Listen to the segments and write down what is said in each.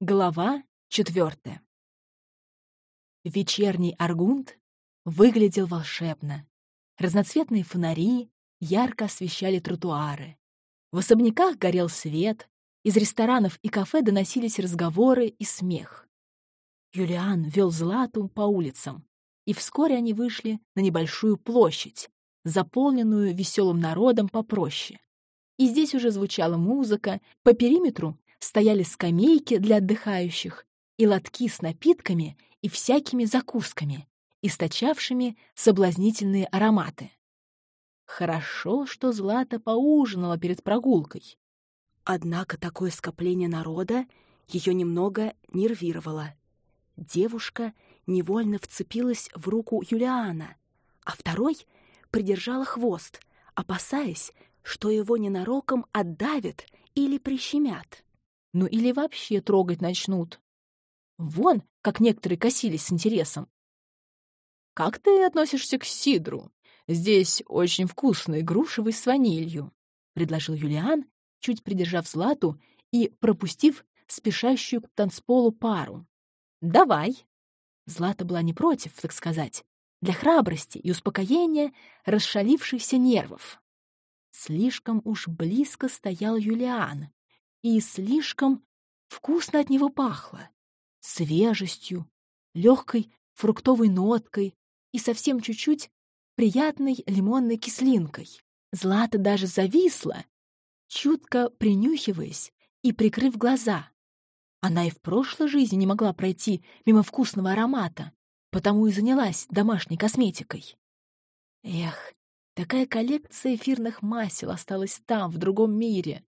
Глава четвертая. Вечерний Аргунт выглядел волшебно. Разноцветные фонари ярко освещали тротуары. В особняках горел свет, из ресторанов и кафе доносились разговоры и смех. Юлиан вел Злату по улицам, и вскоре они вышли на небольшую площадь, заполненную веселым народом попроще. И здесь уже звучала музыка, по периметру стояли скамейки для отдыхающих и лотки с напитками и всякими закусками, источавшими соблазнительные ароматы. Хорошо, что Злата поужинала перед прогулкой. Однако такое скопление народа ее немного нервировало. Девушка невольно вцепилась в руку Юлиана, а второй придержала хвост, опасаясь, что его ненароком отдавят или прищемят. Ну или вообще трогать начнут. Вон, как некоторые косились с интересом. «Как ты относишься к сидру? Здесь очень вкусный грушевый с ванилью», — предложил Юлиан, чуть придержав Злату и пропустив спешащую к танцполу пару. «Давай!» Злата была не против, так сказать, для храбрости и успокоения расшалившихся нервов. Слишком уж близко стоял Юлиан, и слишком вкусно от него пахло. Свежестью, легкой фруктовой ноткой и совсем чуть-чуть приятной лимонной кислинкой. Злата даже зависла, чутко принюхиваясь и прикрыв глаза. Она и в прошлой жизни не могла пройти мимо вкусного аромата, потому и занялась домашней косметикой. Эх, такая коллекция эфирных масел осталась там, в другом мире.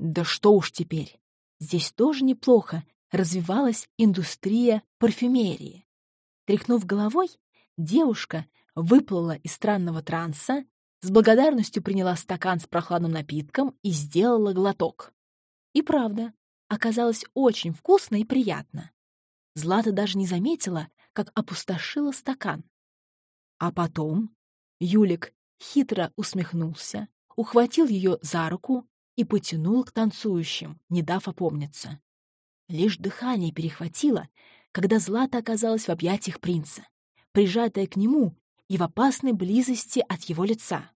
Да что уж теперь, здесь тоже неплохо развивалась индустрия парфюмерии. Тряхнув головой, девушка выплыла из странного транса, с благодарностью приняла стакан с прохладным напитком и сделала глоток. И правда, оказалось очень вкусно и приятно. Злата даже не заметила, как опустошила стакан. А потом Юлик хитро усмехнулся, ухватил ее за руку и потянул к танцующим, не дав опомниться. Лишь дыхание перехватило, когда Злата оказалась в объятиях принца, прижатая к нему и в опасной близости от его лица.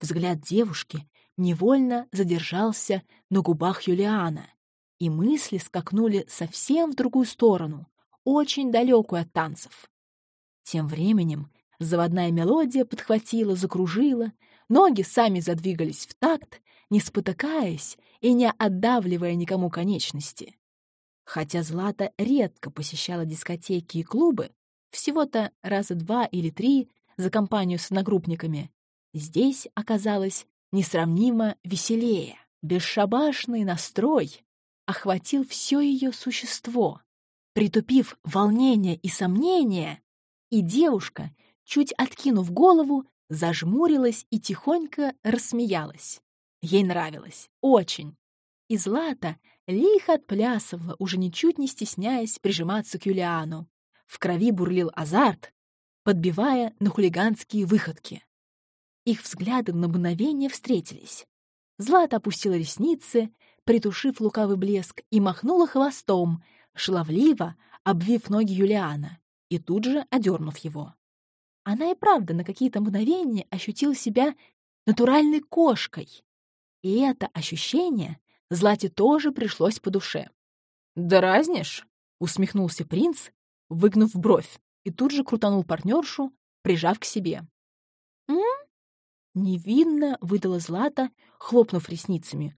Взгляд девушки невольно задержался на губах Юлиана, и мысли скакнули совсем в другую сторону, очень далекую от танцев. Тем временем заводная мелодия подхватила, закружила, ноги сами задвигались в такт, не спотыкаясь и не отдавливая никому конечности. Хотя Злата редко посещала дискотеки и клубы, всего-то раза два или три за компанию с одногруппниками, здесь оказалось несравнимо веселее. Бесшабашный настрой охватил все ее существо, притупив волнение и сомнение, и девушка, чуть откинув голову, зажмурилась и тихонько рассмеялась. Ей нравилось, очень. И Злата лихо отплясывала, уже ничуть не стесняясь прижиматься к Юлиану. В крови бурлил азарт, подбивая на хулиганские выходки. Их взгляды на мгновение встретились. Злата опустила ресницы, притушив лукавый блеск, и махнула хвостом, шаловливо обвив ноги Юлиана и тут же одернув его. Она и правда на какие-то мгновения ощутила себя натуральной кошкой. И это ощущение Злате тоже пришлось по душе. «Да разнишь?» — усмехнулся принц, выгнув бровь и тут же крутанул партнершу, прижав к себе. «М?» — невинно выдала Злата, хлопнув ресницами.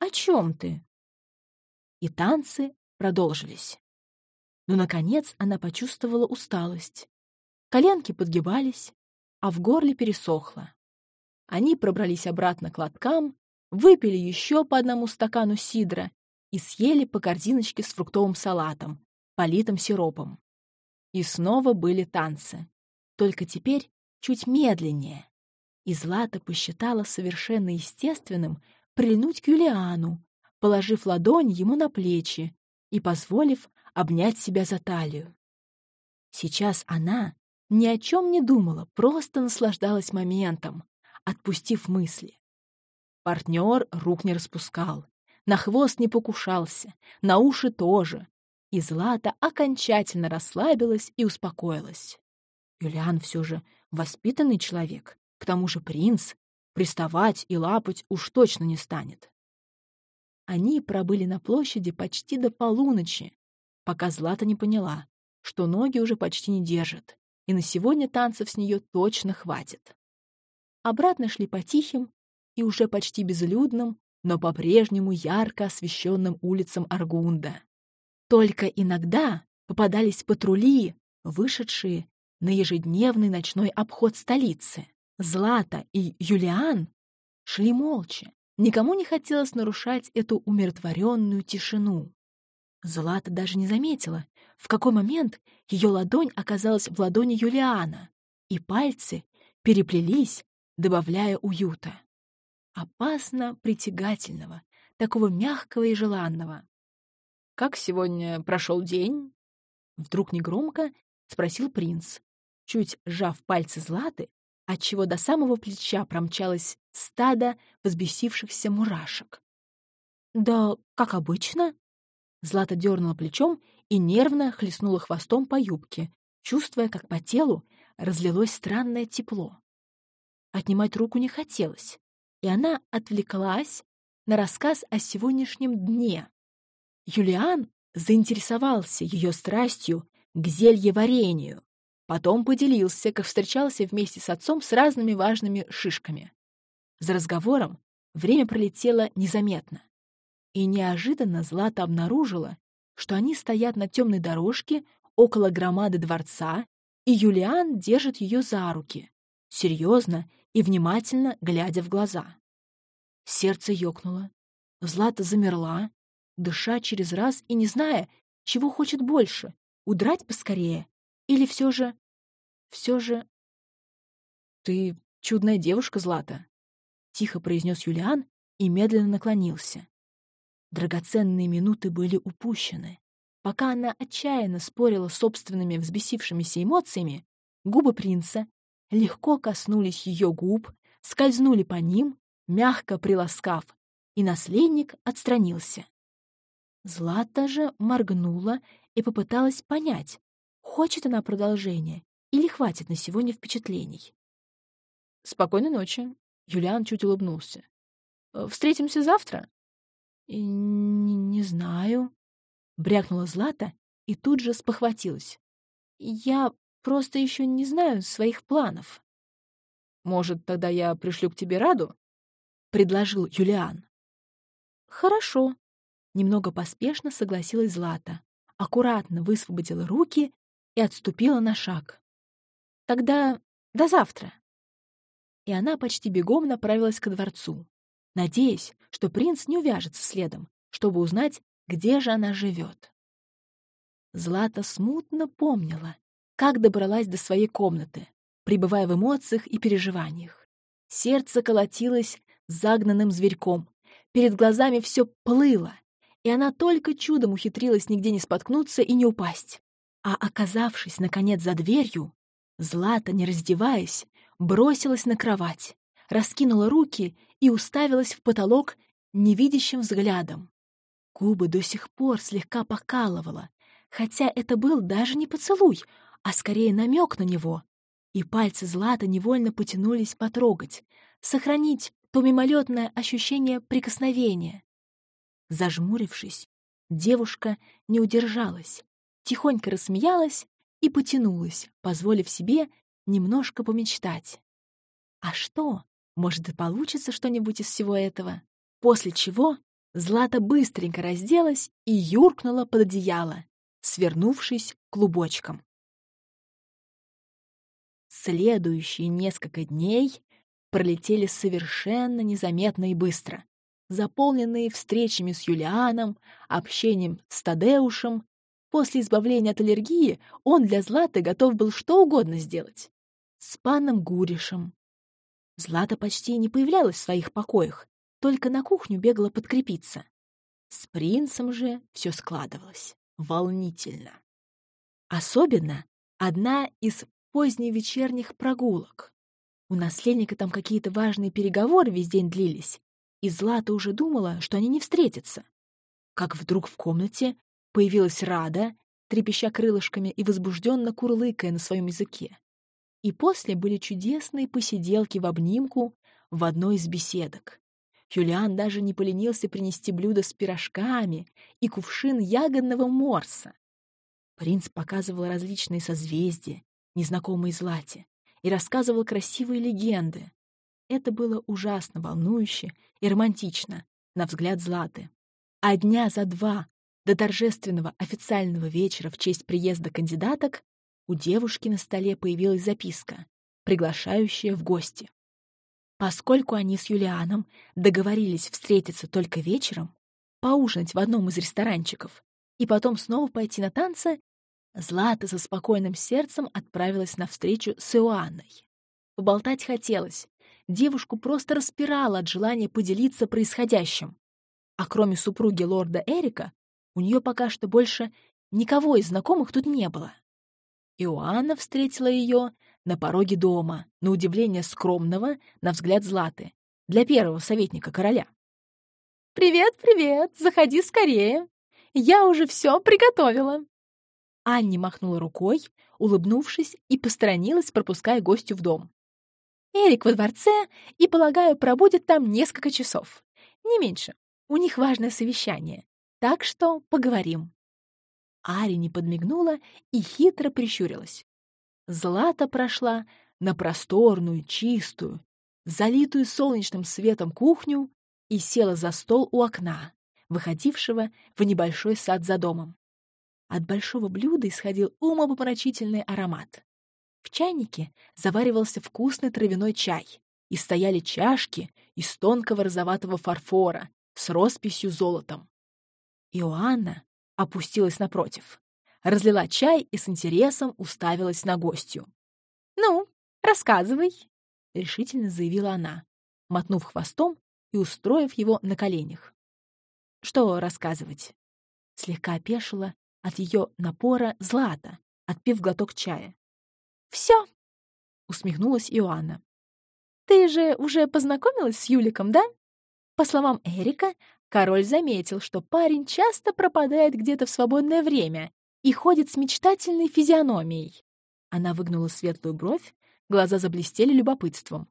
«О чем ты?» И танцы продолжились. Но, наконец, она почувствовала усталость. Коленки подгибались, а в горле пересохло. Они пробрались обратно к лоткам, выпили еще по одному стакану сидра и съели по корзиночке с фруктовым салатом, политым сиропом. И снова были танцы. Только теперь чуть медленнее. И Злата посчитала совершенно естественным прильнуть к Юлиану, положив ладонь ему на плечи и позволив обнять себя за талию. Сейчас она ни о чем не думала, просто наслаждалась моментом, отпустив мысли. Партнер рук не распускал, на хвост не покушался, на уши тоже. И Злата окончательно расслабилась и успокоилась. Юлиан все же воспитанный человек, к тому же принц, приставать и лапать уж точно не станет. Они пробыли на площади почти до полуночи, пока Злата не поняла, что ноги уже почти не держат, и на сегодня танцев с нее точно хватит. Обратно шли по тихим и уже почти безлюдным, но по-прежнему ярко освещенным улицам Аргунда. Только иногда попадались патрули, вышедшие на ежедневный ночной обход столицы. Злата и Юлиан шли молча. Никому не хотелось нарушать эту умиротворенную тишину. Злата даже не заметила, в какой момент ее ладонь оказалась в ладони Юлиана, и пальцы переплелись, добавляя уюта. Опасно притягательного, такого мягкого и желанного. «Как сегодня прошел день?» Вдруг негромко спросил принц, чуть сжав пальцы Златы, отчего до самого плеча промчалось стадо взбесившихся мурашек. «Да, как обычно», Злата дернула плечом и нервно хлестнула хвостом по юбке, чувствуя, как по телу разлилось странное тепло. Отнимать руку не хотелось, и она отвлеклась на рассказ о сегодняшнем дне. Юлиан заинтересовался ее страстью к зельеварению, потом поделился, как встречался вместе с отцом с разными важными шишками. За разговором время пролетело незаметно. И неожиданно Злата обнаружила, что они стоят на темной дорожке около громады дворца, и Юлиан держит ее за руки, серьезно и внимательно глядя в глаза. Сердце ёкнуло. Злата замерла, дыша через раз и не зная, чего хочет больше — удрать поскорее или все же... все же... «Ты чудная девушка, Злата», — тихо произнес Юлиан и медленно наклонился. Драгоценные минуты были упущены. Пока она отчаянно спорила с собственными взбесившимися эмоциями, губы принца легко коснулись ее губ, скользнули по ним, мягко приласкав, и наследник отстранился. Злата же моргнула и попыталась понять, хочет она продолжения или хватит на сегодня впечатлений. «Спокойной ночи», — Юлиан чуть улыбнулся. «Встретимся завтра?» «Не, не знаю», — брякнула Злата и тут же спохватилась. «Я просто еще не знаю своих планов». «Может, тогда я пришлю к тебе Раду?» — предложил Юлиан. «Хорошо», — немного поспешно согласилась Злата, аккуратно высвободила руки и отступила на шаг. «Тогда до завтра». И она почти бегом направилась к дворцу надеясь, что принц не увяжется следом, чтобы узнать, где же она живет. Злата смутно помнила, как добралась до своей комнаты, пребывая в эмоциях и переживаниях. Сердце колотилось загнанным зверьком, перед глазами все плыло, и она только чудом ухитрилась нигде не споткнуться и не упасть. А оказавшись, наконец, за дверью, Злата, не раздеваясь, бросилась на кровать, раскинула руки и уставилась в потолок невидящим взглядом. Губы до сих пор слегка покалывала, хотя это был даже не поцелуй, а скорее намек на него. И пальцы Злата невольно потянулись потрогать, сохранить то мимолетное ощущение прикосновения. Зажмурившись, девушка не удержалась, тихонько рассмеялась и потянулась, позволив себе немножко помечтать. А что, может, и получится что-нибудь из всего этого. После чего Злата быстренько разделась и юркнула под одеяло, свернувшись клубочком. Следующие несколько дней пролетели совершенно незаметно и быстро, заполненные встречами с Юлианом, общением с Тадеушем. После избавления от аллергии он для Златы готов был что угодно сделать. С паном Гуришем, Злата почти не появлялась в своих покоях, только на кухню бегала подкрепиться. С принцем же все складывалось волнительно. Особенно одна из поздневечерних прогулок. У наследника там какие-то важные переговоры весь день длились, и Злата уже думала, что они не встретятся. Как вдруг в комнате появилась Рада, трепеща крылышками и возбужденно курлыкая на своем языке. И после были чудесные посиделки в обнимку в одной из беседок. Юлиан даже не поленился принести блюдо с пирожками и кувшин ягодного морса. Принц показывал различные созвездия, незнакомые Злате, и рассказывал красивые легенды. Это было ужасно волнующе и романтично, на взгляд Златы. А дня за два до торжественного официального вечера в честь приезда кандидаток у девушки на столе появилась записка, приглашающая в гости. Поскольку они с Юлианом договорились встретиться только вечером, поужинать в одном из ресторанчиков и потом снова пойти на танцы, Злата со спокойным сердцем отправилась на встречу с Иоанной. Поболтать хотелось. Девушку просто распирало от желания поделиться происходящим. А кроме супруги лорда Эрика, у нее пока что больше никого из знакомых тут не было. Иоанна встретила ее на пороге дома, на удивление скромного, на взгляд Златы, для первого советника короля. «Привет, привет! Заходи скорее! Я уже все приготовила!» Анни махнула рукой, улыбнувшись, и посторонилась, пропуская гостю в дом. «Эрик во дворце и, полагаю, пробудет там несколько часов. Не меньше. У них важное совещание. Так что поговорим». Ари не подмигнула и хитро прищурилась. Злата прошла на просторную, чистую, залитую солнечным светом кухню и села за стол у окна, выходившего в небольшой сад за домом. От большого блюда исходил умопомрачительный аромат. В чайнике заваривался вкусный травяной чай, и стояли чашки из тонкого розоватого фарфора с росписью золотом. Иоанна опустилась напротив, разлила чай и с интересом уставилась на гостью. «Ну, рассказывай», — решительно заявила она, мотнув хвостом и устроив его на коленях. «Что рассказывать?» Слегка опешила от ее напора Злата, отпив глоток чая. «Все!» — усмехнулась Иоанна. «Ты же уже познакомилась с Юликом, да? По словам Эрика, король заметил, что парень часто пропадает где-то в свободное время и ходит с мечтательной физиономией». Она выгнула светлую бровь, глаза заблестели любопытством.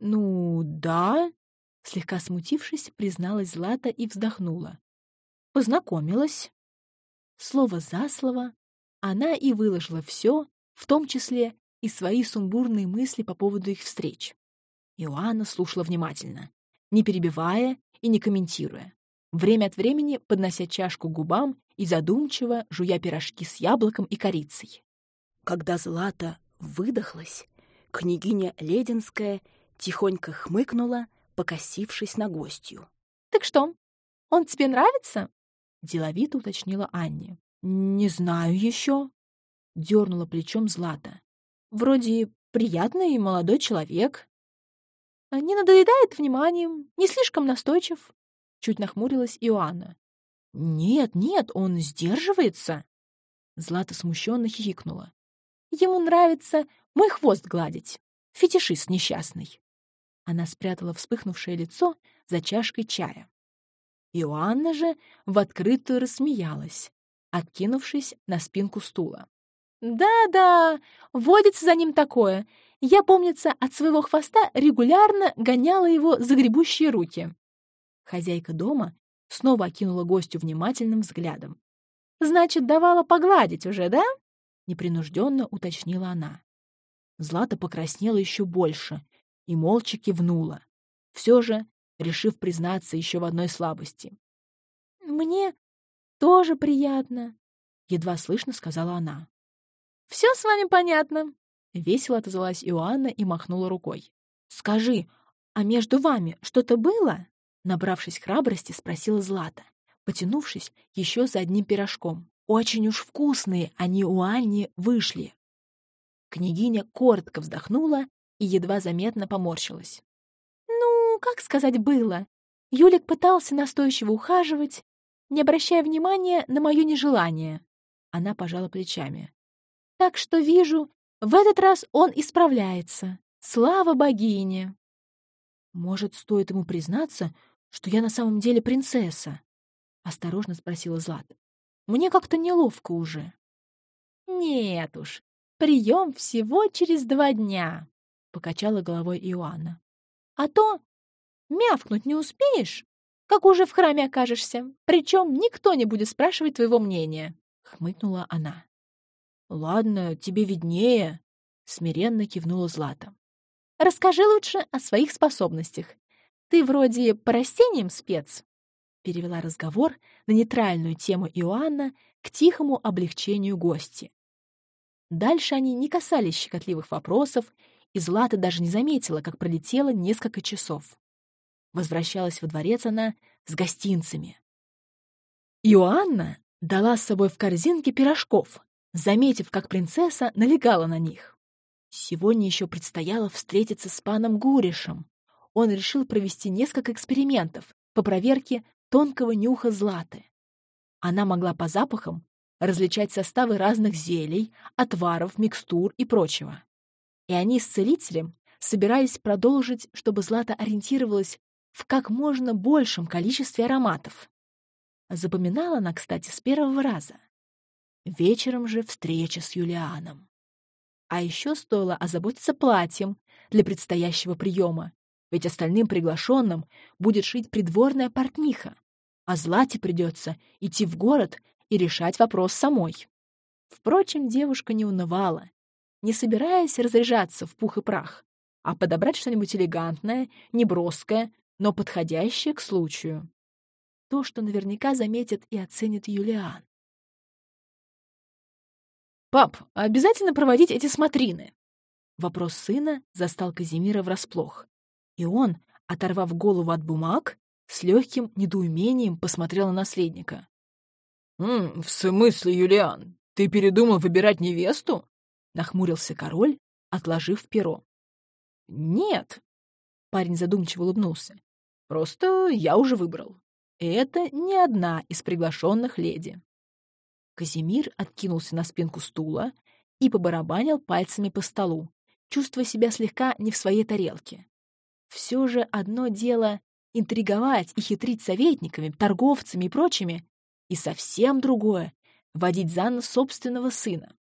«Ну, да», — слегка смутившись, призналась Злата и вздохнула. «Познакомилась. Слово за слово она и выложила все, в том числе и свои сумбурные мысли по поводу их встреч. Иоанна слушала внимательно, не перебивая и не комментируя, время от времени поднося чашку губам и задумчиво жуя пирожки с яблоком и корицей. Когда Злата выдохлась, княгиня Лединская тихонько хмыкнула, покосившись на гостью. «Так что, он тебе нравится?» — деловито уточнила Анне. «Не знаю еще», — дернула плечом Злата. «Вроде приятный молодой человек». «А «Не надоедает вниманием, не слишком настойчив», — чуть нахмурилась Иоанна. «Нет, нет, он сдерживается». Злата смущенно хихикнула. «Ему нравится мой хвост гладить. Фетишист несчастный». Она спрятала вспыхнувшее лицо за чашкой чая. Иоанна же в открытую рассмеялась, откинувшись на спинку стула. «Да-да, водится за ним такое. Я, помнится, от своего хвоста регулярно гоняла его за гребущие руки». Хозяйка дома снова окинула гостю внимательным взглядом. «Значит, давала погладить уже, да?» — непринужденно уточнила она. Злата покраснела еще больше и молча кивнула. Все же решив признаться еще в одной слабости. «Мне тоже приятно», — едва слышно сказала она. «Все с вами понятно», — весело отозвалась Иоанна и махнула рукой. «Скажи, а между вами что-то было?» Набравшись храбрости, спросила Злата, потянувшись еще за одним пирожком. Очень уж вкусные они у Анни вышли. Княгиня коротко вздохнула и едва заметно поморщилась как сказать было? Юлик пытался настойчиво ухаживать, не обращая внимания на мое нежелание. Она пожала плечами. Так что вижу, в этот раз он исправляется. Слава богине! «Может, стоит ему признаться, что я на самом деле принцесса?» — осторожно спросила Злата. «Мне как-то неловко уже». «Нет уж, прием всего через два дня», — покачала головой Иоанна. «А то мявкнуть не успеешь, как уже в храме окажешься, причем никто не будет спрашивать твоего мнения», — хмыкнула она. «Ладно, тебе виднее», — смиренно кивнула Злата. «Расскажи лучше о своих способностях. Ты вроде по растениям спец?» Перевела разговор на нейтральную тему Иоанна к тихому облегчению гости. Дальше они не касались щекотливых вопросов, и Злата даже не заметила, как пролетело несколько часов. Возвращалась во дворец она с гостинцами. Иоанна дала с собой в корзинке пирожков, заметив, как принцесса налегала на них. Сегодня еще предстояло встретиться с паном Гуришем. Он решил провести несколько экспериментов по проверке тонкого нюха Златы. Она могла по запахам различать составы разных зелий, отваров, микстур и прочего. И они с целителем собирались продолжить, чтобы Злата ориентировалась в как можно большем количестве ароматов. Запоминала она, кстати, с первого раза. Вечером же встреча с Юлианом. А еще стоило озаботиться платьем для предстоящего приема, ведь остальным приглашенным будет шить придворная портниха, а Злате придется идти в город и решать вопрос самой. Впрочем, девушка не унывала, не собираясь разряжаться в пух и прах, а подобрать что-нибудь элегантное, неброское, но подходящее к случаю. То, что наверняка заметит и оценит Юлиан. «Пап, обязательно проводить эти смотрины?» Вопрос сына застал Казимира врасплох. И он, оторвав голову от бумаг, с легким недоумением посмотрел на наследника. «М, «В смысле, Юлиан, ты передумал выбирать невесту?» — нахмурился король, отложив перо. «Нет», — парень задумчиво улыбнулся, — «просто я уже выбрал. Это не одна из приглашенных леди». Казимир откинулся на спинку стула и побарабанил пальцами по столу, чувствуя себя слегка не в своей тарелке. Все же одно дело интриговать и хитрить советниками, торговцами и прочими, и совсем другое — водить за нос собственного сына.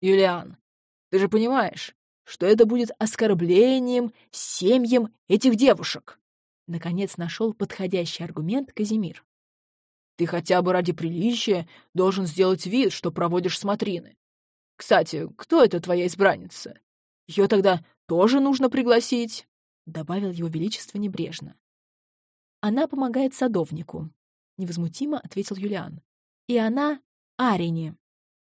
«Юлиан, ты же понимаешь, что это будет оскорблением семьям этих девушек!» Наконец нашел подходящий аргумент Казимир. Ты хотя бы ради приличия должен сделать вид, что проводишь смотрины. Кстати, кто это твоя избранница? Ее тогда тоже нужно пригласить, — добавил его величество небрежно. Она помогает садовнику, — невозмутимо ответил Юлиан. И она — Арине.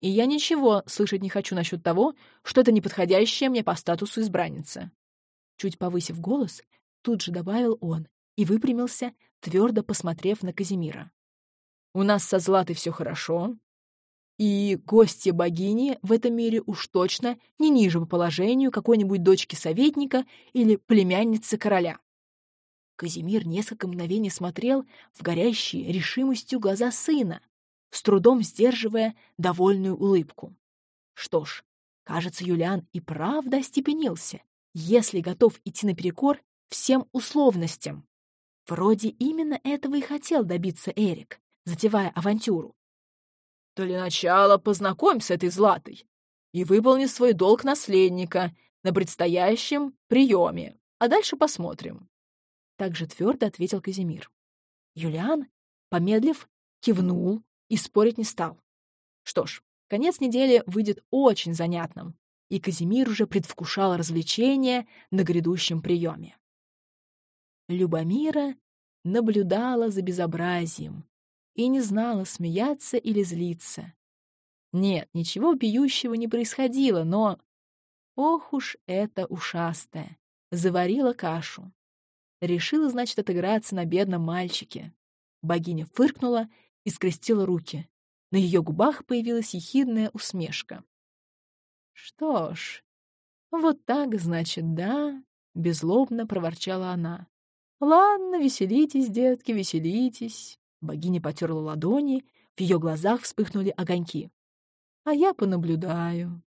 И я ничего слышать не хочу насчет того, что это неподходящая мне по статусу избранница. Чуть повысив голос, тут же добавил он и выпрямился, твердо посмотрев на Казимира. У нас со Златой все хорошо, и гостья богини в этом мире уж точно не ниже по положению какой-нибудь дочки советника или племянницы короля. Казимир несколько мгновений смотрел в горящие решимостью глаза сына, с трудом сдерживая довольную улыбку. Что ж, кажется, Юлиан и правда остепенился, если готов идти наперекор всем условностям. Вроде именно этого и хотел добиться Эрик затевая авантюру. «Для начала познакомь с этой Златой и выполни свой долг наследника на предстоящем приеме, а дальше посмотрим», — также твердо ответил Казимир. Юлиан, помедлив, кивнул и спорить не стал. Что ж, конец недели выйдет очень занятным, и Казимир уже предвкушал развлечения на грядущем приеме. Любомира наблюдала за безобразием, и не знала, смеяться или злиться. Нет, ничего бьющего не происходило, но... Ох уж это ушастая! Заварила кашу. Решила, значит, отыграться на бедном мальчике. Богиня фыркнула и скрестила руки. На ее губах появилась ехидная усмешка. «Что ж, вот так, значит, да?» — безлобно проворчала она. «Ладно, веселитесь, детки, веселитесь. Богиня потерла ладони, в ее глазах вспыхнули огоньки. А я понаблюдаю.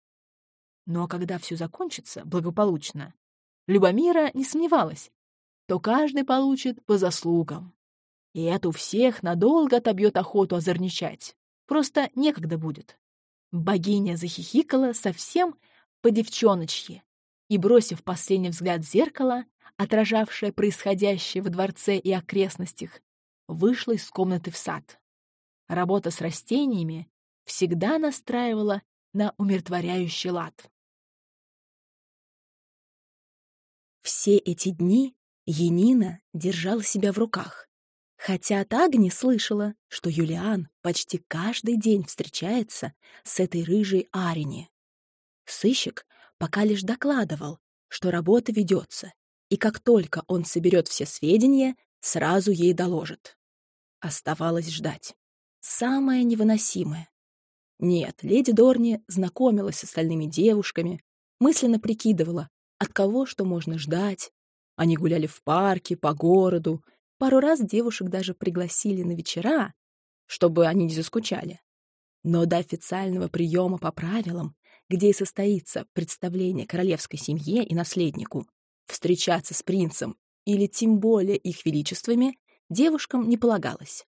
Ну а когда все закончится благополучно, Любомира не сомневалась. что каждый получит по заслугам. И это у всех надолго отобьет охоту озорничать. Просто некогда будет. Богиня захихикала совсем по-девчоночье и, бросив последний взгляд в зеркало, отражавшее происходящее во дворце и окрестностях, вышла из комнаты в сад. Работа с растениями всегда настраивала на умиротворяющий лад. Все эти дни Енина держала себя в руках, хотя от Агни слышала, что Юлиан почти каждый день встречается с этой рыжей Арине. Сыщик пока лишь докладывал, что работа ведется, и как только он соберет все сведения, сразу ей доложит. Оставалось ждать. Самое невыносимое. Нет, леди Дорни знакомилась с остальными девушками, мысленно прикидывала, от кого что можно ждать. Они гуляли в парке, по городу. Пару раз девушек даже пригласили на вечера, чтобы они не заскучали. Но до официального приема по правилам, где и состоится представление королевской семье и наследнику, встречаться с принцем или тем более их величествами девушкам не полагалось.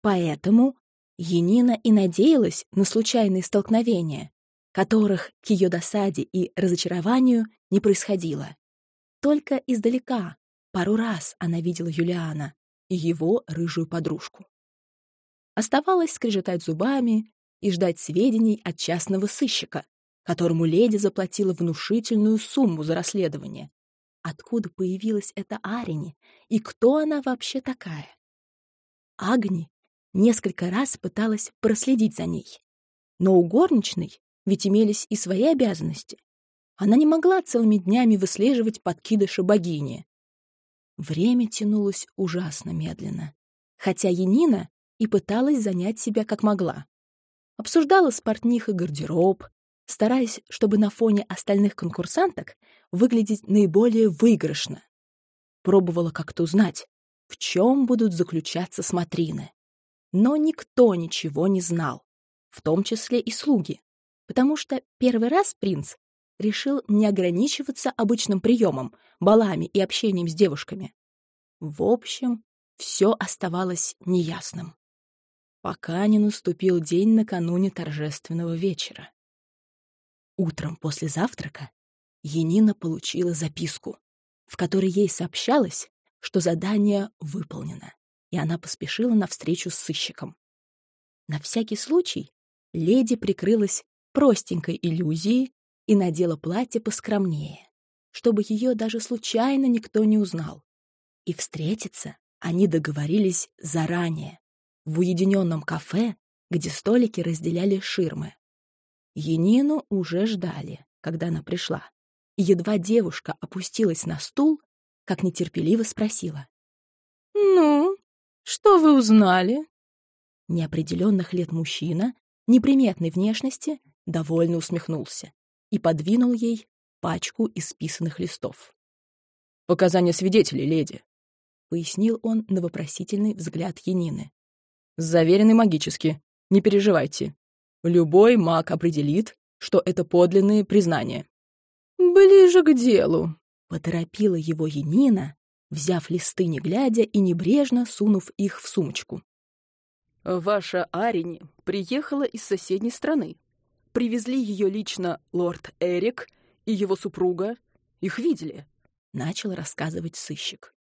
Поэтому Енина и надеялась на случайные столкновения, которых к ее досаде и разочарованию не происходило. Только издалека пару раз она видела Юлиана и его рыжую подружку. Оставалось скрежетать зубами и ждать сведений от частного сыщика, которому леди заплатила внушительную сумму за расследование. Откуда появилась эта Арине и кто она вообще такая? Агни несколько раз пыталась проследить за ней. Но у горничной ведь имелись и свои обязанности. Она не могла целыми днями выслеживать подкидыши богини. Время тянулось ужасно медленно, хотя Янина и пыталась занять себя как могла. Обсуждала с портнихой гардероб, стараясь, чтобы на фоне остальных конкурсанток выглядеть наиболее выигрышно. Пробовала как-то узнать, в чем будут заключаться смотрины. Но никто ничего не знал, в том числе и слуги, потому что первый раз принц решил не ограничиваться обычным приемом, балами и общением с девушками. В общем, все оставалось неясным. Пока не наступил день накануне торжественного вечера. Утром после завтрака Енина получила записку, в которой ей сообщалось, что задание выполнено и она поспешила навстречу с сыщиком. На всякий случай леди прикрылась простенькой иллюзией и надела платье поскромнее, чтобы ее даже случайно никто не узнал. И встретиться они договорились заранее, в уединенном кафе, где столики разделяли ширмы. Енину уже ждали, когда она пришла. Едва девушка опустилась на стул, как нетерпеливо спросила. «Ну, что вы узнали?» Неопределенных лет мужчина, неприметной внешности, довольно усмехнулся и подвинул ей пачку исписанных листов. «Показания свидетелей, леди», — пояснил он на вопросительный взгляд Янины. «Заверены магически, не переживайте. Любой маг определит, что это подлинные признания». «Ближе к делу», — поторопила его Янина, взяв листы не глядя и небрежно сунув их в сумочку. «Ваша Арини приехала из соседней страны. Привезли ее лично лорд Эрик и его супруга. Их видели», — начал рассказывать сыщик.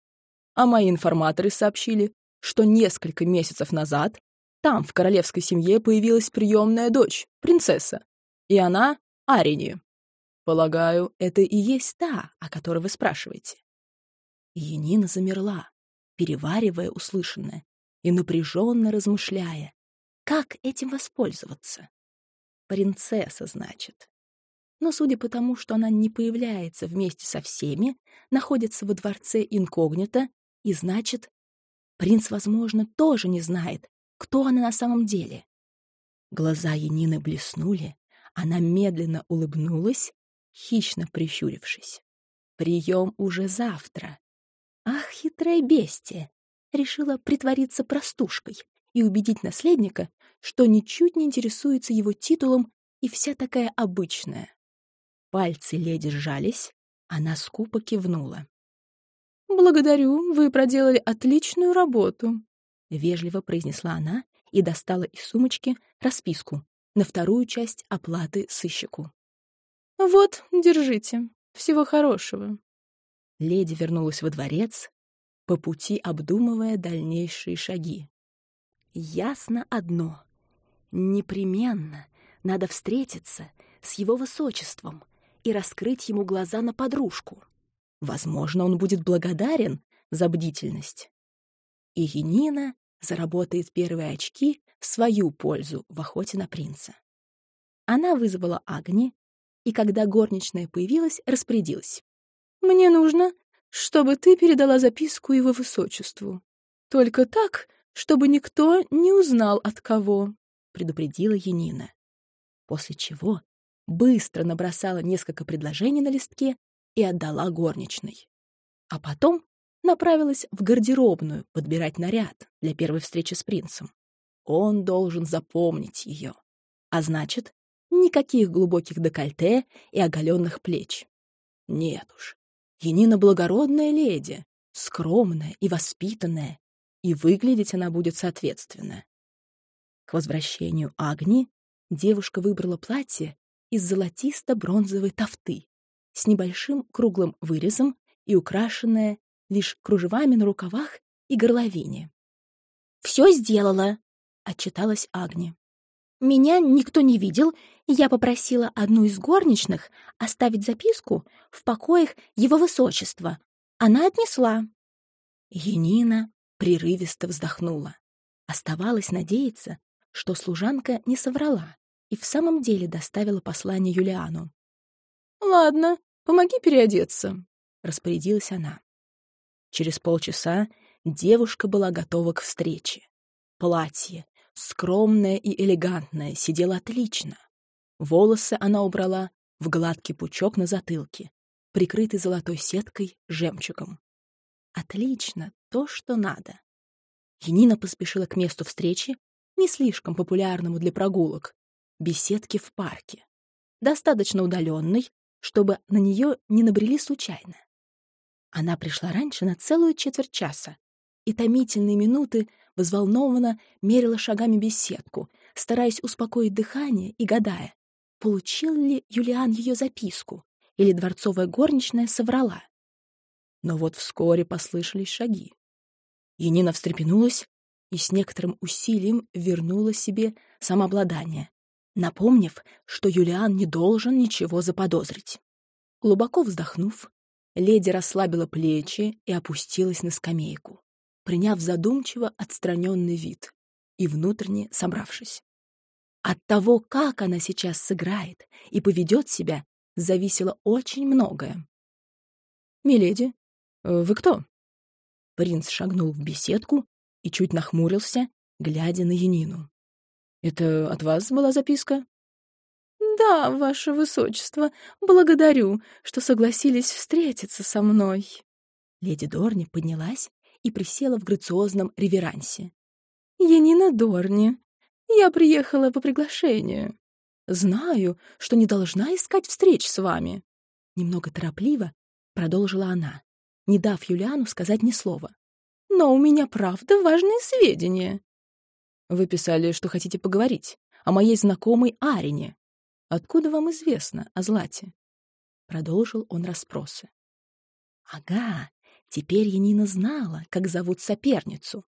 «А мои информаторы сообщили, что несколько месяцев назад там, в королевской семье, появилась приемная дочь, принцесса, и она — Арини. Полагаю, это и есть та, о которой вы спрашиваете. Янина замерла, переваривая услышанное и напряженно размышляя, как этим воспользоваться. Принцесса, значит. Но судя по тому, что она не появляется вместе со всеми, находится во дворце инкогнито, и значит, принц, возможно, тоже не знает, кто она на самом деле. Глаза Янины блеснули, она медленно улыбнулась, хищно прищурившись. Прием уже завтра. Ах, хитрая бестия! Решила притвориться простушкой и убедить наследника, что ничуть не интересуется его титулом и вся такая обычная. Пальцы леди сжались, она скупо кивнула. «Благодарю, вы проделали отличную работу», — вежливо произнесла она и достала из сумочки расписку на вторую часть оплаты сыщику. «Вот, держите. Всего хорошего». Леди вернулась во дворец, по пути обдумывая дальнейшие шаги. Ясно одно. Непременно надо встретиться с его высочеством и раскрыть ему глаза на подружку. Возможно, он будет благодарен за бдительность. И Енина заработает первые очки в свою пользу в охоте на принца. Она вызвала Агни, и когда горничная появилась, распорядилась. «Мне нужно, чтобы ты передала записку его высочеству. Только так, чтобы никто не узнал от кого», — предупредила Енина. После чего быстро набросала несколько предложений на листке и отдала горничной. А потом направилась в гардеробную подбирать наряд для первой встречи с принцем. Он должен запомнить ее. А значит, никаких глубоких декольте и оголенных плеч. Нет уж, Енина благородная леди, скромная и воспитанная, и выглядеть она будет соответственно. К возвращению Агни девушка выбрала платье из золотисто-бронзовой тофты с небольшим круглым вырезом и украшенное лишь кружевами на рукавах и горловине. «Все сделала», — отчиталась Агни. «Меня никто не видел, и я попросила одну из горничных оставить записку в покоях его высочества. Она отнесла». Енина прерывисто вздохнула. Оставалось надеяться, что служанка не соврала и в самом деле доставила послание Юлиану. «Ладно, помоги переодеться», — распорядилась она. Через полчаса девушка была готова к встрече. Платье, скромное и элегантное, сидело отлично. Волосы она убрала в гладкий пучок на затылке, прикрытый золотой сеткой жемчугом. Отлично, то, что надо. Енина поспешила к месту встречи, не слишком популярному для прогулок, беседке в парке, достаточно удаленной, чтобы на нее не набрели случайно. Она пришла раньше на целую четверть часа и томительные минуты взволнованно мерила шагами беседку, стараясь успокоить дыхание и гадая, получил ли Юлиан ее записку или дворцовая горничная соврала. Но вот вскоре послышались шаги. Енина встрепенулась и с некоторым усилием вернула себе самообладание, напомнив, что Юлиан не должен ничего заподозрить. Глубоко вздохнув, Леди расслабила плечи и опустилась на скамейку, приняв задумчиво отстраненный вид и внутренне собравшись. От того, как она сейчас сыграет и поведет себя, зависело очень многое. «Миледи, вы кто?» Принц шагнул в беседку и чуть нахмурился, глядя на Янину. «Это от вас была записка?» «Да, ваше высочество, благодарю, что согласились встретиться со мной». Леди Дорни поднялась и присела в грациозном реверансе. «Янина Дорни, я приехала по приглашению. Знаю, что не должна искать встреч с вами». Немного торопливо продолжила она, не дав Юлиану сказать ни слова. «Но у меня правда важные сведения». «Вы писали, что хотите поговорить о моей знакомой Арине», Откуда вам известно о Злате?» Продолжил он расспросы. «Ага, теперь Янина знала, как зовут соперницу».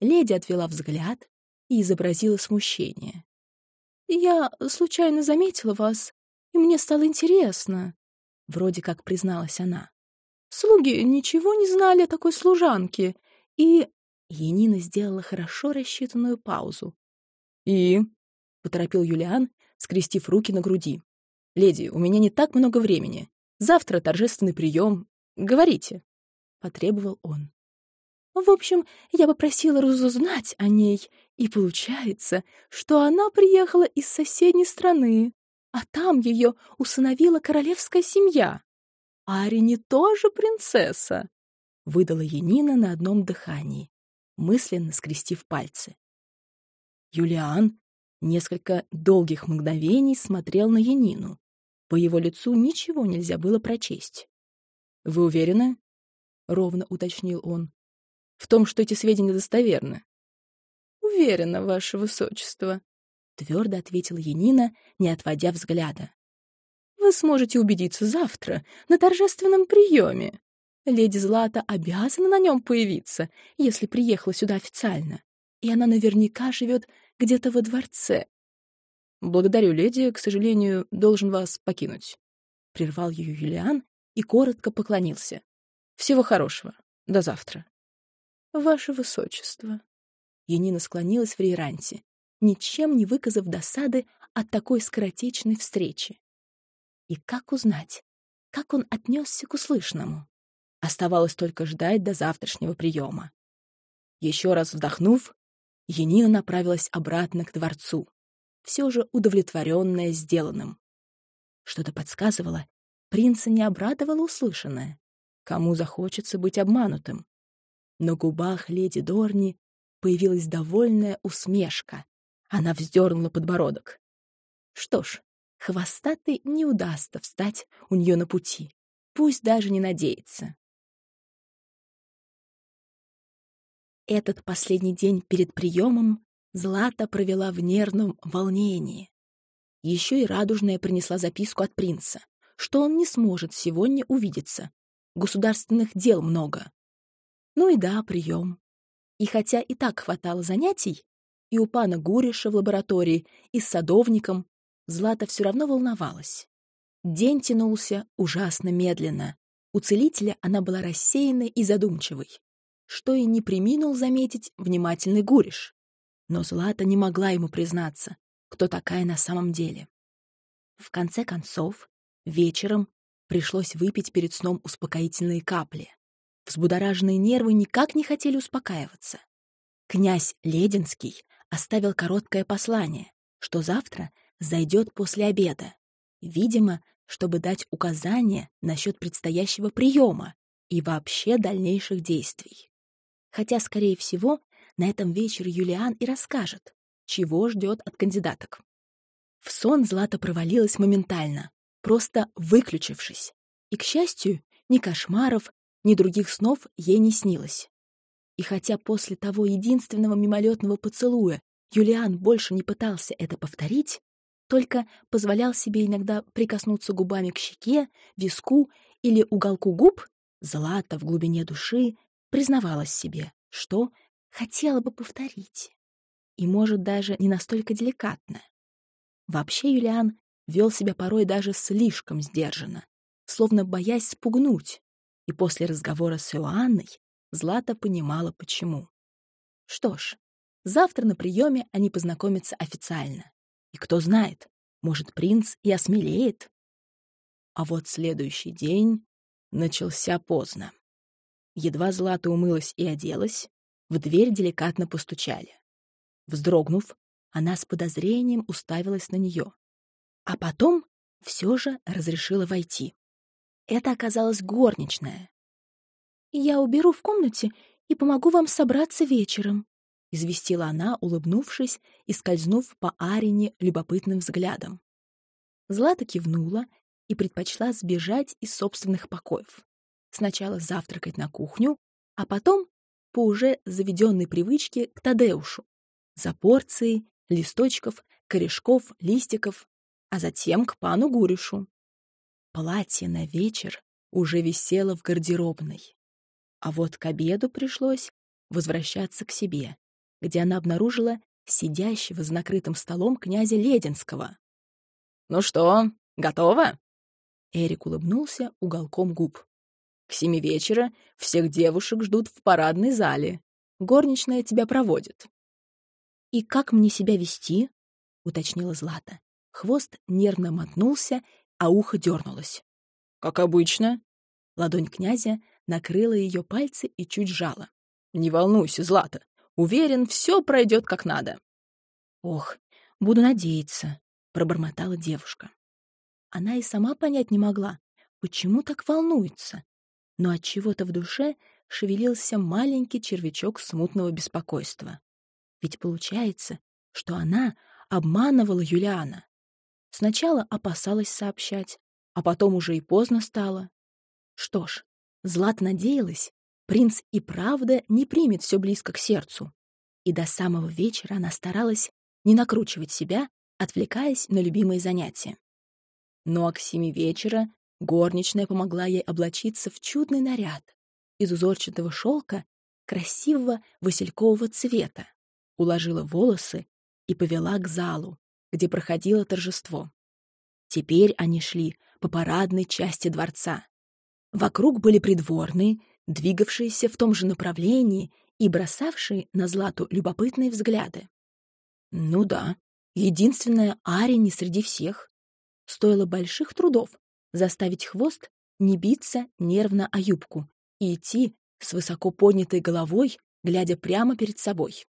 Леди отвела взгляд и изобразила смущение. «Я случайно заметила вас, и мне стало интересно», — вроде как призналась она. «Слуги ничего не знали о такой служанке, и...» Янина сделала хорошо рассчитанную паузу. «И?» — поторопил Юлиан, скрестив руки на груди. «Леди, у меня не так много времени. Завтра торжественный прием. Говорите», — потребовал он. В общем, я попросила разузнать о ней, и получается, что она приехала из соседней страны, а там ее усыновила королевская семья. Арине тоже принцесса, — выдала Янина на одном дыхании, мысленно скрестив пальцы. Юлиан несколько долгих мгновений смотрел на Янину. По его лицу ничего нельзя было прочесть. «Вы уверены?» — ровно уточнил он. «В том, что эти сведения достоверны». «Уверена, ваше высочество», — твердо ответила Янина, не отводя взгляда. «Вы сможете убедиться завтра на торжественном приеме. Леди Злата обязана на нем появиться, если приехала сюда официально, и она наверняка живет где-то во дворце». «Благодарю, леди, к сожалению, должен вас покинуть», — прервал ее Юлиан и коротко поклонился. «Всего хорошего. До завтра». «Ваше высочество». Янина склонилась в рееранте, ничем не выказав досады от такой скоротечной встречи. И как узнать, как он отнесся к услышанному? Оставалось только ждать до завтрашнего приема. Еще раз вздохнув, Янина направилась обратно к дворцу, все же удовлетворенная сделанным. Что-то подсказывало, принца не обрадовало услышанное. Кому захочется быть обманутым? На губах леди Дорни появилась довольная усмешка. Она вздернула подбородок. Что ж, хвостатый не удастся встать у нее на пути. Пусть даже не надеется. Этот последний день перед приемом Злата провела в нервном волнении. Еще и Радужная принесла записку от принца, что он не сможет сегодня увидеться. Государственных дел много. Ну и да, прием. И хотя и так хватало занятий, и у пана Гуриша в лаборатории, и с садовником, Злата все равно волновалась. День тянулся ужасно медленно. У целителя она была рассеянной и задумчивой, что и не приминул заметить внимательный Гуриш. Но Злата не могла ему признаться, кто такая на самом деле. В конце концов, вечером пришлось выпить перед сном успокоительные капли. Взбудораженные нервы никак не хотели успокаиваться. Князь Лединский оставил короткое послание, что завтра зайдет после обеда, видимо, чтобы дать указания насчет предстоящего приема и вообще дальнейших действий. Хотя, скорее всего, на этом вечере Юлиан и расскажет, чего ждет от кандидаток. В сон Злата провалилась моментально, просто выключившись. И, к счастью, ни кошмаров, ни других снов ей не снилось. И хотя после того единственного мимолетного поцелуя Юлиан больше не пытался это повторить, только позволял себе иногда прикоснуться губами к щеке, виску или уголку губ, Злата в глубине души признавалась себе, что хотела бы повторить. И, может, даже не настолько деликатно. Вообще Юлиан вел себя порой даже слишком сдержанно, словно боясь спугнуть. И после разговора с Иоанной Злата понимала, почему. Что ж, завтра на приеме они познакомятся официально. И кто знает, может, принц и осмелеет. А вот следующий день начался поздно. Едва Злата умылась и оделась, в дверь деликатно постучали. Вздрогнув, она с подозрением уставилась на нее. А потом все же разрешила войти. Это оказалась горничная. «Я уберу в комнате и помогу вам собраться вечером», — известила она, улыбнувшись и скользнув по Арине любопытным взглядом. Злата кивнула и предпочла сбежать из собственных покоев. Сначала завтракать на кухню, а потом по уже заведенной привычке к Тадеушу, за порцией листочков, корешков, листиков, а затем к пану Гуришу. Платье на вечер уже висело в гардеробной. А вот к обеду пришлось возвращаться к себе, где она обнаружила сидящего за накрытым столом князя Лединского. «Ну что, готово?» Эрик улыбнулся уголком губ. К семи вечера всех девушек ждут в парадной зале. Горничная тебя проводит. «И как мне себя вести?» — уточнила Злата. Хвост нервно мотнулся, а ухо дернулось. «Как обычно». Ладонь князя накрыла ее пальцы и чуть сжала. «Не волнуйся, Злата. Уверен, все пройдет как надо». «Ох, буду надеяться», — пробормотала девушка. Она и сама понять не могла, почему так волнуется, но от чего-то в душе шевелился маленький червячок смутного беспокойства. Ведь получается, что она обманывала Юлиана. Сначала опасалась сообщать, а потом уже и поздно стало. Что ж, Злата надеялась, принц и правда не примет все близко к сердцу. И до самого вечера она старалась не накручивать себя, отвлекаясь на любимые занятия. Но к семи вечера горничная помогла ей облачиться в чудный наряд из узорчатого шелка красивого василькового цвета, уложила волосы и повела к залу, где проходило торжество. Теперь они шли по парадной части дворца. Вокруг были придворные, двигавшиеся в том же направлении и бросавшие на Злату любопытные взгляды. Ну да, единственная Ария не среди всех. Стоило больших трудов заставить хвост не биться нервно о юбку и идти с высоко поднятой головой, глядя прямо перед собой.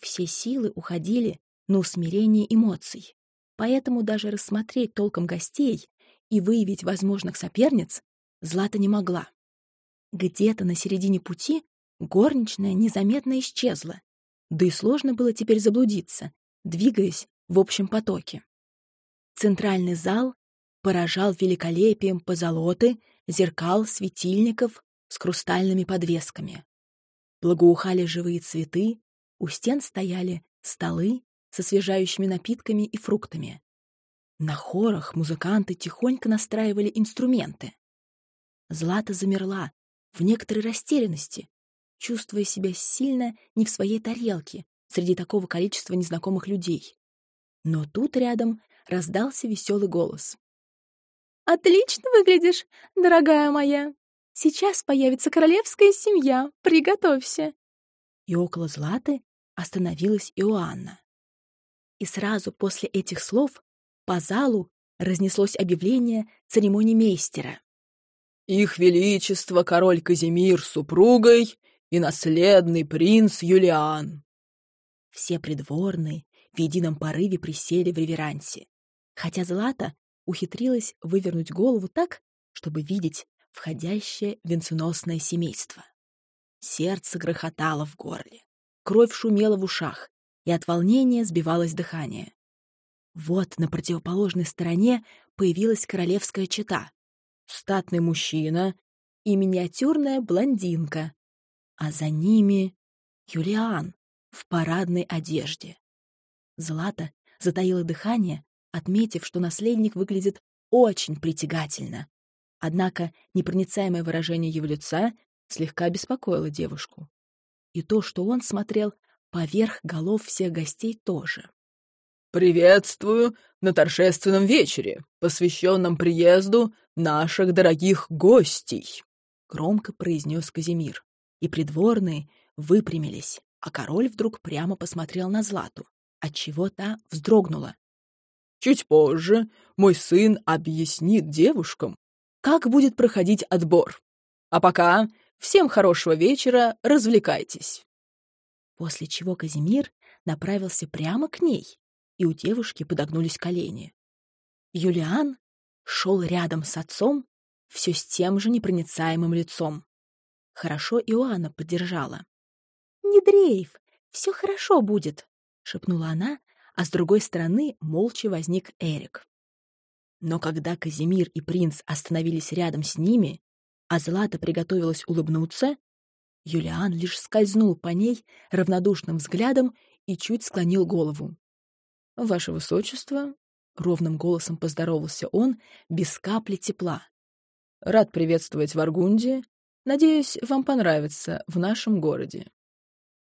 Все силы уходили на усмирение эмоций, поэтому даже рассмотреть толком гостей и выявить возможных соперниц Злата не могла. Где-то на середине пути горничная незаметно исчезла, да и сложно было теперь заблудиться, двигаясь в общем потоке. Центральный зал поражал великолепием позолоты, зеркал, светильников с хрустальными подвесками. Благоухали живые цветы, у стен стояли столы с освежающими напитками и фруктами. На хорах музыканты тихонько настраивали инструменты. Злата замерла в некоторой растерянности, чувствуя себя сильно не в своей тарелке среди такого количества незнакомых людей. Но тут рядом раздался веселый голос. «Отлично выглядишь, дорогая моя! Сейчас появится королевская семья, приготовься!» И около Златы остановилась Иоанна. И сразу после этих слов по залу разнеслось объявление церемонимейстера. «Их Величество король Казимир с супругой и наследный принц Юлиан». Все придворные в едином порыве присели в реверансе, хотя Злата ухитрилась вывернуть голову так, чтобы видеть входящее венценосное семейство. Сердце грохотало в горле, кровь шумела в ушах, и от волнения сбивалось дыхание. Вот на противоположной стороне появилась королевская чета. Статный мужчина и миниатюрная блондинка. А за ними Юлиан в парадной одежде. Злата затаила дыхание, отметив, что наследник выглядит очень притягательно. Однако непроницаемое выражение его лица слегка беспокоило девушку. И то, что он смотрел поверх голов всех гостей тоже. «Приветствую на торжественном вечере, посвященном приезду наших дорогих гостей!» — громко произнес Казимир. И придворные выпрямились, а король вдруг прямо посмотрел на Злату, отчего та вздрогнула. «Чуть позже мой сын объяснит девушкам, как будет проходить отбор. А пока всем хорошего вечера, развлекайтесь!» После чего Казимир направился прямо к ней, и у девушки подогнулись колени. Юлиан шел рядом с отцом, все с тем же непроницаемым лицом. Хорошо Иоанна поддержала. «Не дрейф, все хорошо будет», — шепнула она, а с другой стороны молча возник Эрик. Но когда Казимир и принц остановились рядом с ними, а Злата приготовилась улыбнуться, Юлиан лишь скользнул по ней равнодушным взглядом и чуть склонил голову. «Ваше высочество», — ровным голосом поздоровался он, без капли тепла. «Рад приветствовать в Аргунде. Надеюсь, вам понравится в нашем городе».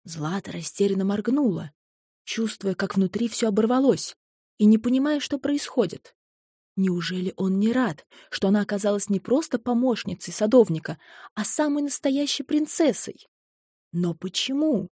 Злата растерянно моргнула, чувствуя, как внутри все оборвалось, и не понимая, что происходит. Неужели он не рад, что она оказалась не просто помощницей садовника, а самой настоящей принцессой? Но почему?